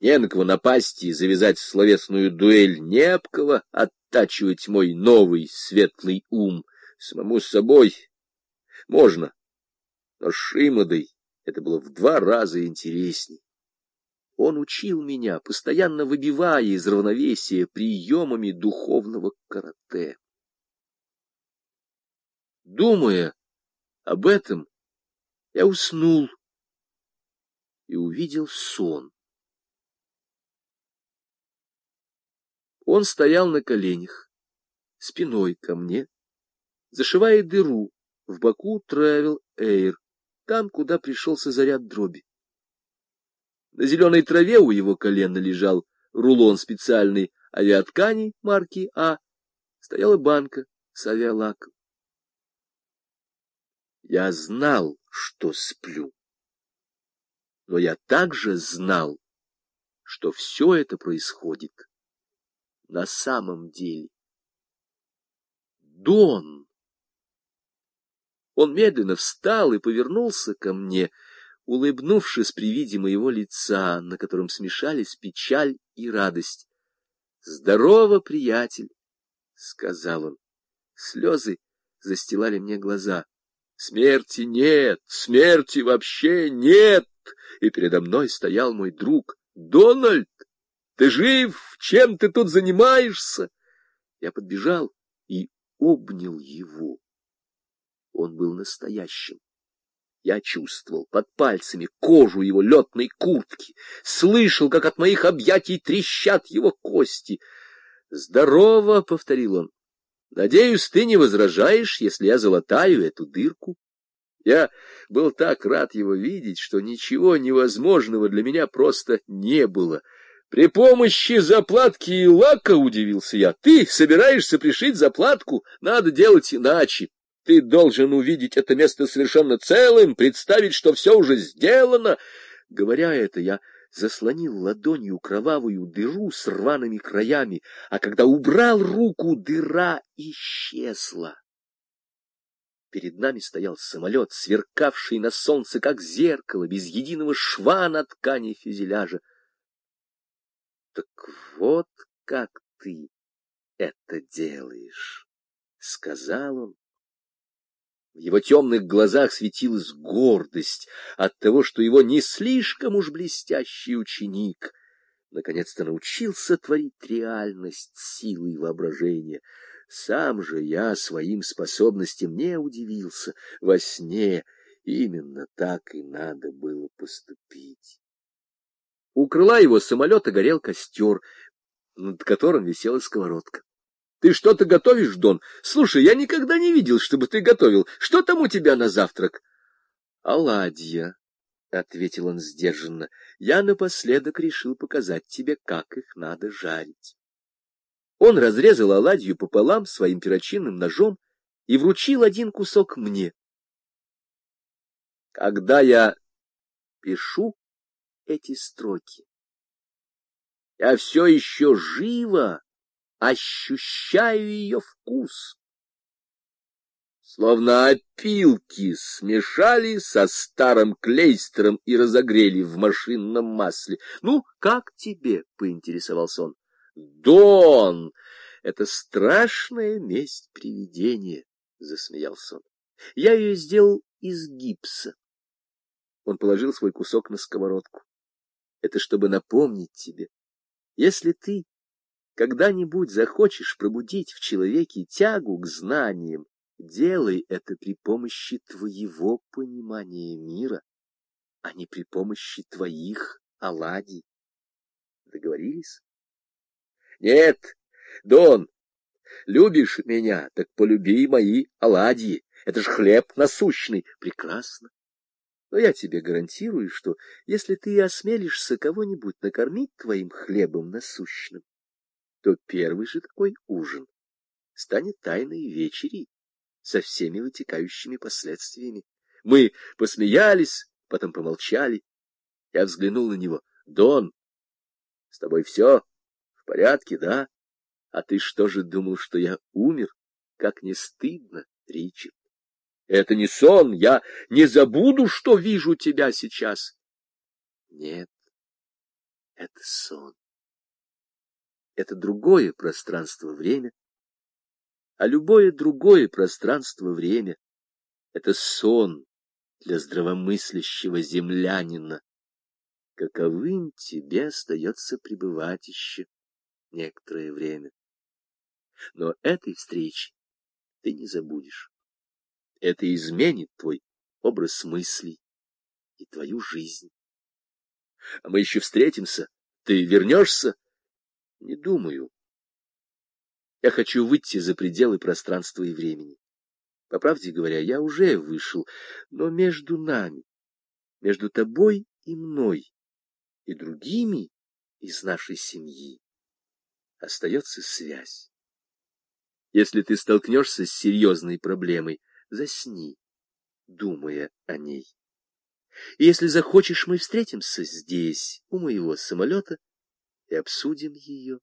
Не на кого напасть и завязать словесную дуэль, не об кого оттачивать мой новый светлый ум. Самому собой можно, но Шимадой это было в два раза интересней. Он учил меня, постоянно выбивая из равновесия приемами духовного карате. Думая об этом, я уснул и увидел сон. Он стоял на коленях, спиной ко мне, зашивая дыру в боку Travel Air, там, куда пришелся заряд дроби. На зеленой траве у его колена лежал рулон специальной авиаткани марки А, стояла банка с авиалаком. Я знал, что сплю, но я также знал, что все это происходит на самом деле. Дон! Он медленно встал и повернулся ко мне, улыбнувшись при виде моего лица, на котором смешались печаль и радость. — Здорово, приятель! — сказал он. Слезы застилали мне глаза. Смерти нет, смерти вообще нет! И передо мной стоял мой друг Дональд. Ты жив? Чем ты тут занимаешься? Я подбежал и обнял его. Он был настоящим. Я чувствовал под пальцами кожу его летной куртки, слышал, как от моих объятий трещат его кости. «Здорово!» — повторил он. «Надеюсь, ты не возражаешь, если я залатаю эту дырку?» Я был так рад его видеть, что ничего невозможного для меня просто не было — при помощи заплатки и лака, удивился я, ты собираешься пришить заплатку? Надо делать иначе. Ты должен увидеть это место совершенно целым, представить, что все уже сделано. Говоря это, я заслонил ладонью кровавую дыру с рваными краями, а когда убрал руку, дыра исчезла. Перед нами стоял самолет, сверкавший на солнце, как зеркало, без единого шва на ткани фюзеляжа. Так вот как ты это делаешь, — сказал он. В его темных глазах светилась гордость от того, что его не слишком уж блестящий ученик наконец-то научился творить реальность силой воображения. Сам же я своим способностям не удивился. Во сне именно так и надо было поступить. У крыла его самолета горел костер, над которым висела сковородка. — Ты что-то готовишь, Дон? Слушай, я никогда не видел, чтобы ты готовил. Что там у тебя на завтрак? — Оладья, — ответил он сдержанно. — Я напоследок решил показать тебе, как их надо жарить. Он разрезал оладью пополам своим перочинным ножом и вручил один кусок мне. Когда я пишу, эти строки. Я все еще живо ощущаю ее вкус. Словно опилки смешали со старым клейстером и разогрели в машинном масле. — Ну, как тебе? — поинтересовался он. — Дон! Это страшная месть привидения, — засмеялся он. Я ее сделал из гипса. Он положил свой кусок на сковородку. Это чтобы напомнить тебе, если ты когда-нибудь захочешь пробудить в человеке тягу к знаниям, делай это при помощи твоего понимания мира, а не при помощи твоих оладий. Договорились? Нет, Дон, любишь меня, так полюби мои оладьи. Это ж хлеб насущный. Прекрасно. Но я тебе гарантирую, что если ты осмелишься кого-нибудь накормить твоим хлебом насущным, то первый же такой ужин станет тайной вечерей со всеми вытекающими последствиями. Мы посмеялись, потом помолчали. Я взглянул на него. — Дон, с тобой все в порядке, да? А ты что же думал, что я умер? Как не стыдно, Ричард? Это не сон, я не забуду, что вижу тебя сейчас. Нет, это сон. Это другое пространство-время, а любое другое пространство-время — это сон для здравомыслящего землянина. Каковым тебе остается пребывать еще некоторое время. Но этой встречи ты не забудешь. Это изменит твой образ мыслей и твою жизнь. А мы еще встретимся. Ты вернешься? Не думаю. Я хочу выйти за пределы пространства и времени. По правде говоря, я уже вышел, но между нами, между тобой и мной, и другими из нашей семьи, остается связь. Если ты столкнешься с серьезной проблемой, засни, думая о ней. И если захочешь, мы встретимся здесь, у моего самолета, и обсудим ее.